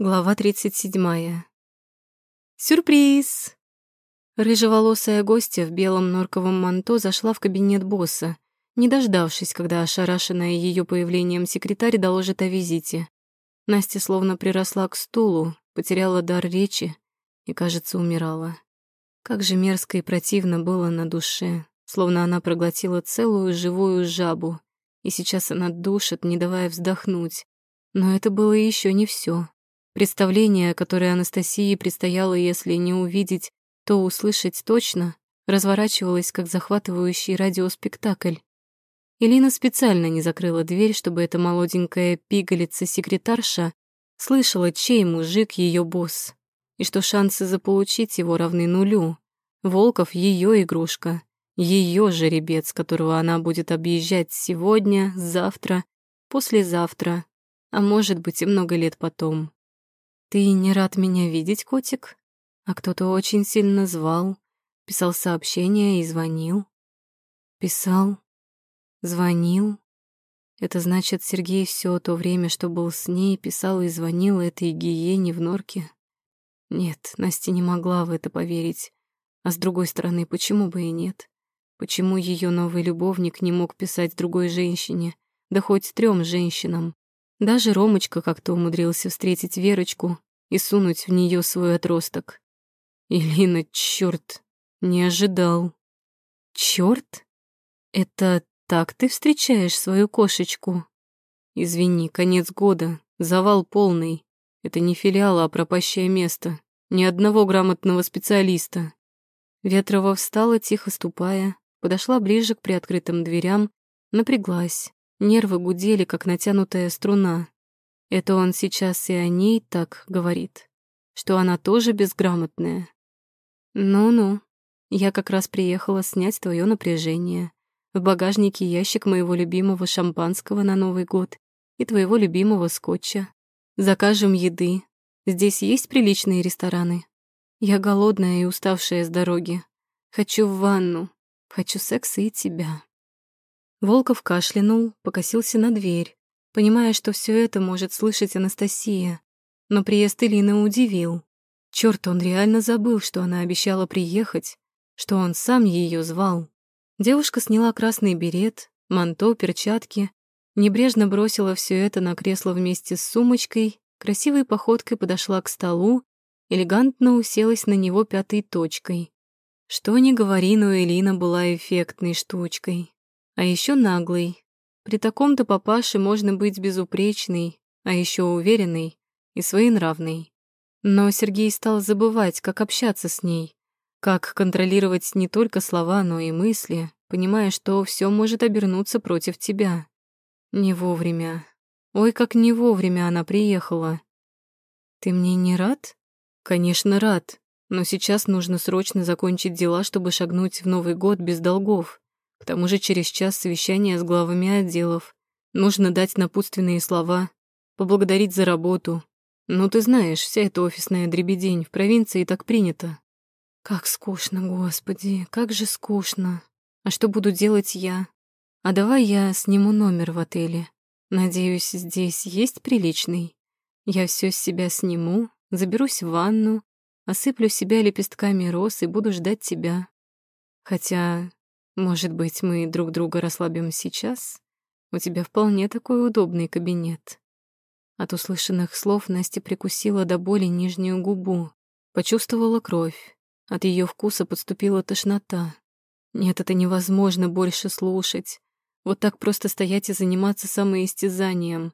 Глава 37. Сюрприз! Рыжеволосая гостья в белом норковом манто зашла в кабинет босса, не дождавшись, когда ошарашенная ее появлением секретарь доложит о визите. Настя словно приросла к стулу, потеряла дар речи и, кажется, умирала. Как же мерзко и противно было на душе, словно она проглотила целую живую жабу, и сейчас она душит, не давая вздохнуть. Но это было еще не все. Представление, которое Анастасии предстояло, если не увидеть, то услышать точно, разворачивалось как захватывающий радиоспектакль. Элина специально не закрыла дверь, чтобы эта молоденькая пигалица-секретарша слышала, чей мужик ее босс, и что шансы заполучить его равны нулю. Волков — ее игрушка, ее жеребец, которого она будет объезжать сегодня, завтра, послезавтра, а может быть и много лет потом. «Ты не рад меня видеть, котик? А кто-то очень сильно звал, писал сообщения и звонил. Писал, звонил. Это значит, Сергей все то время, что был с ней, писал и звонил этой гиене в норке? Нет, Настя не могла в это поверить. А с другой стороны, почему бы и нет? Почему ее новый любовник не мог писать другой женщине, да хоть трем женщинам? Даже Ромочка как-то умудрился встретить Верочку и сунуть в нее свой отросток. Илина, черт, не ожидал. Черт? Это так ты встречаешь свою кошечку? Извини, конец года, завал полный. Это не филиал, а пропащее место. Ни одного грамотного специалиста. Ветрова встала, тихо ступая, подошла ближе к приоткрытым дверям, напряглась. Нервы гудели, как натянутая струна. Это он сейчас и о ней так говорит, что она тоже безграмотная. Ну-ну, я как раз приехала снять твое напряжение. В багажнике ящик моего любимого шампанского на Новый год и твоего любимого скотча. Закажем еды. Здесь есть приличные рестораны. Я голодная и уставшая с дороги. Хочу в ванну. Хочу секса и тебя. Волков кашлянул, покосился на дверь, понимая, что все это может слышать Анастасия. Но приезд Илины удивил. Черт, он реально забыл, что она обещала приехать, что он сам ее звал. Девушка сняла красный берет, манто, перчатки, небрежно бросила все это на кресло вместе с сумочкой, красивой походкой подошла к столу, элегантно уселась на него пятой точкой. Что ни говори, но Элина была эффектной штучкой. А еще наглый. При таком-то папаше можно быть безупречной, а еще уверенной и своенравной. Но Сергей стал забывать, как общаться с ней, как контролировать не только слова, но и мысли, понимая, что все может обернуться против тебя. Не вовремя. Ой, как не вовремя она приехала. Ты мне не рад? Конечно, рад. Но сейчас нужно срочно закончить дела, чтобы шагнуть в Новый год без долгов. К тому же через час совещание с главами отделов. Нужно дать напутственные слова, поблагодарить за работу. Ну, ты знаешь, вся эта офисная дребедень в провинции так принято. Как скучно, господи, как же скучно. А что буду делать я? А давай я сниму номер в отеле. Надеюсь, здесь есть приличный. Я все с себя сниму, заберусь в ванну, осыплю себя лепестками роз и буду ждать тебя. Хотя может быть, мы друг друга расслабим сейчас? У тебя вполне такой удобный кабинет. От услышанных слов Настя прикусила до боли нижнюю губу, почувствовала кровь. От ее вкуса подступила тошнота. Нет, это невозможно больше слушать. Вот так просто стоять и заниматься самоистязанием.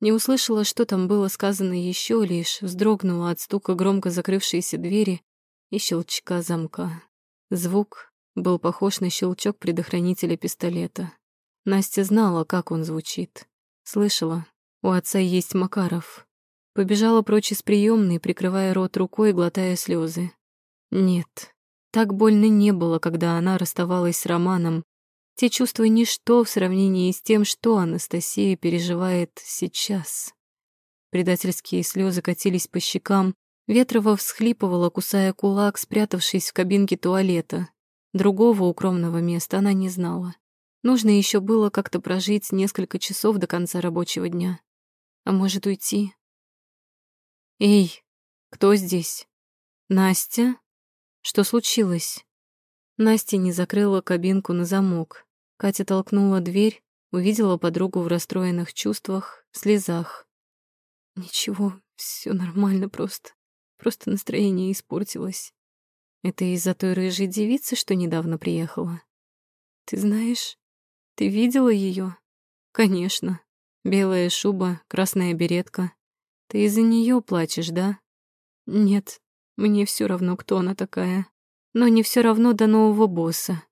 Не услышала, что там было сказано еще, лишь вздрогнула от стука громко закрывшейся двери и щелчка замка. Звук, был похож на щелчок предохранителя пистолета. Настя знала, как он звучит. Слышала, у отца есть Макаров. Побежала прочь из приемной, прикрывая рот рукой и глотая слезы. Нет, так больно не было, когда она расставалась с Романом. Те чувства ничто в сравнении с тем, что Анастасия переживает сейчас. Предательские слезы катились по щекам, Ветрова всхлипывала, кусая кулак, спрятавшись в кабинке туалета. Другого укромного места она не знала. Нужно еще было как-то прожить несколько часов до конца рабочего дня. А может, уйти? «Эй, кто здесь? Настя? Что случилось?» Настя не закрыла кабинку на замок. Катя толкнула дверь, увидела подругу в расстроенных чувствах, слезах. «Ничего, все нормально просто. Просто настроение испортилось. Это из-за той рыжей девицы, что недавно приехала? Ты знаешь, ты видела ее? Конечно. Белая шуба, красная беретка. Ты из-за нее плачешь, да? Нет, мне все равно, кто она такая. Но не все равно до нового босса.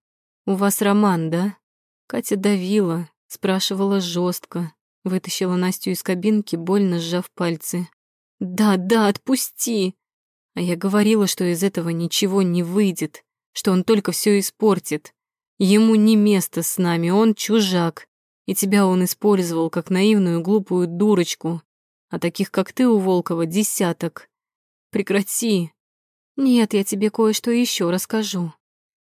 У вас роман, да? Катя давила, спрашивала жестко, вытащила Настю из кабинки, больно сжав пальцы. «Да, да, отпусти!» А я говорила, что из этого ничего не выйдет, что он только все испортит. Ему не место с нами, он чужак. И тебя он использовал как наивную глупую дурочку. А таких, как ты, у Волкова, десяток. Прекрати. Нет, я тебе кое-что еще расскажу.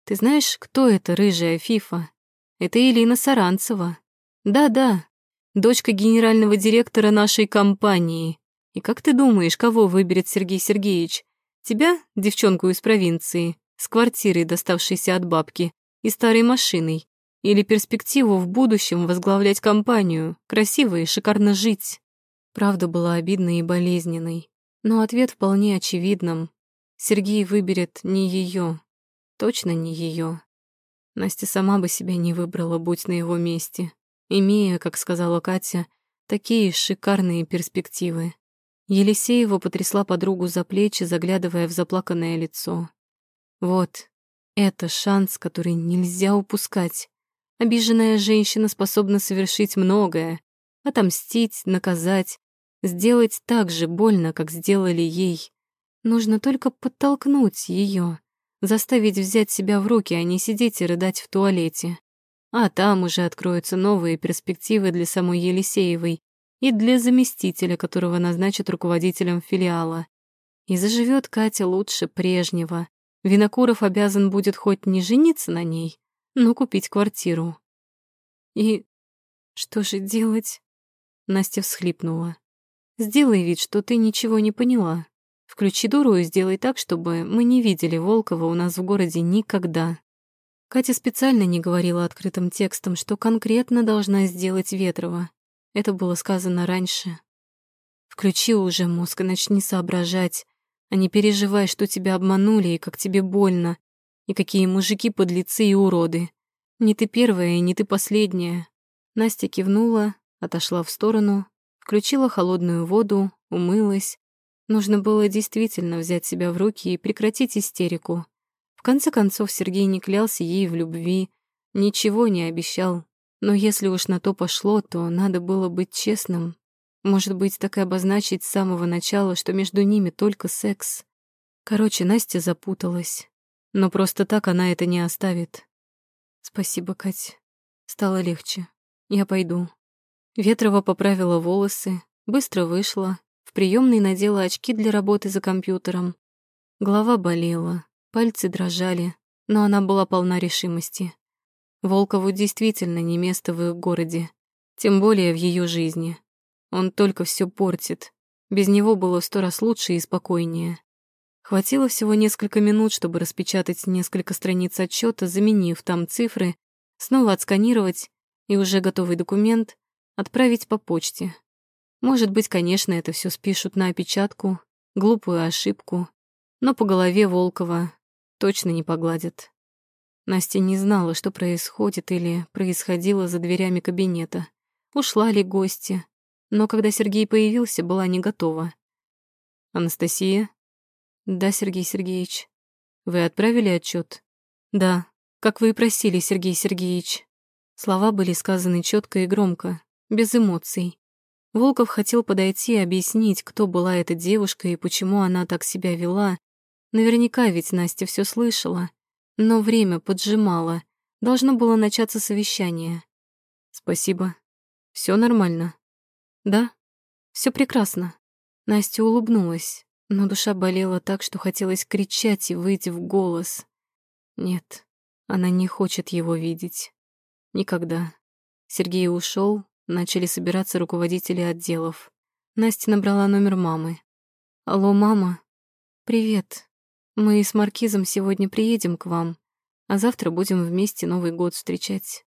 Ты знаешь, кто эта рыжая фифа? Это Элина Саранцева. Да-да, дочка генерального директора нашей компании. И как ты думаешь, кого выберет Сергей Сергеевич? Тебя, девчонку из провинции, с квартирой, доставшейся от бабки, и старой машиной, или перспективу в будущем возглавлять компанию, красиво и шикарно жить. Правда была обидной и болезненной, но ответ вполне очевидным. Сергей выберет не ее, точно не ее. Настя сама бы себя не выбрала, будь на его месте, имея, как сказала Катя, такие шикарные перспективы. Елисеева потрясла подругу за плечи, заглядывая в заплаканное лицо. Вот, это шанс, который нельзя упускать. Обиженная женщина способна совершить многое. Отомстить, наказать, сделать так же больно, как сделали ей. Нужно только подтолкнуть ее, заставить взять себя в руки, а не сидеть и рыдать в туалете. А там уже откроются новые перспективы для самой Елисеевой, и для заместителя, которого назначат руководителем филиала. И заживет Катя лучше прежнего. Винокуров обязан будет хоть не жениться на ней, но купить квартиру. И что же делать? Настя всхлипнула. Сделай вид, что ты ничего не поняла. Включи дуру и сделай так, чтобы мы не видели Волкова у нас в городе никогда. Катя специально не говорила открытым текстом, что конкретно должна сделать Ветрова. Это было сказано раньше. Включи уже мозг и начни соображать, а не переживай, что тебя обманули и как тебе больно, и какие мужики подлецы и уроды. Не ты первая и не ты последняя. Настя кивнула, отошла в сторону, включила холодную воду, умылась. Нужно было действительно взять себя в руки и прекратить истерику. В конце концов, Сергей не клялся ей в любви, ничего не обещал, но если уж на то пошло, то надо было быть честным. Может быть, так и обозначить с самого начала, что между ними только секс. Короче, Настя запуталась. Но просто так она это не оставит. Спасибо, Кать. Стало легче. Я пойду. Ветрова поправила волосы, быстро вышла, в приемной надела очки для работы за компьютером. Голова болела, пальцы дрожали, но она была полна решимости. Волкову действительно не место в их городе, тем более в ее жизни. Он только все портит. Без него было сто раз лучше и спокойнее. Хватило всего несколько минут, чтобы распечатать несколько страниц отчета, заменив там цифры, снова отсканировать и уже готовый документ отправить по почте. Может быть, конечно, это все спишут на опечатку, глупую ошибку, но по голове Волкова точно не погладят. Настя не знала, что происходит или происходило за дверями кабинета. Ушла ли гости? Но когда Сергей появился, была не готова. «Анастасия?» «Да, Сергей Сергеевич». «Вы отправили отчет? «Да, как вы и просили, Сергей Сергеевич». Слова были сказаны четко и громко, без эмоций. Волков хотел подойти и объяснить, кто была эта девушка и почему она так себя вела. Наверняка ведь Настя все слышала. Но время поджимало. Должно было начаться совещание. Спасибо. Все нормально. Да, все прекрасно. Настя улыбнулась, но душа болела так, что хотелось кричать и выйти в голос. Нет, она не хочет его видеть. Никогда. Сергей ушел, начали собираться руководители отделов. Настя набрала номер мамы. Алло, мама. Привет. Мы с Маркизом сегодня приедем к вам, а завтра будем вместе Новый год встречать.